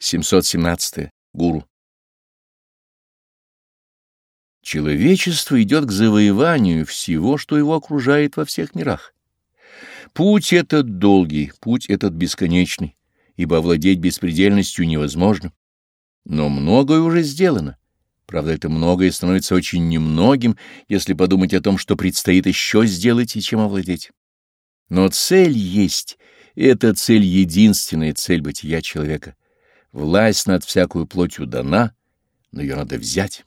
717. Гуру. Человечество идет к завоеванию всего, что его окружает во всех мирах. Путь этот долгий, путь этот бесконечный, ибо овладеть беспредельностью невозможно. Но многое уже сделано. Правда, это многое становится очень немногим, если подумать о том, что предстоит еще сделать и чем овладеть. Но цель есть, и эта цель — единственная цель бытия человека — Власть над всякую плотью дана, но ее надо взять.